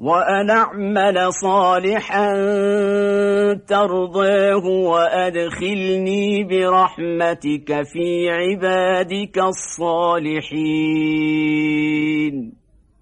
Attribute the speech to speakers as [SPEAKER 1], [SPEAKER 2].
[SPEAKER 1] وأن أعمل صالحا ترضاه وأدخلني برحمتك في عبادك الصالحين.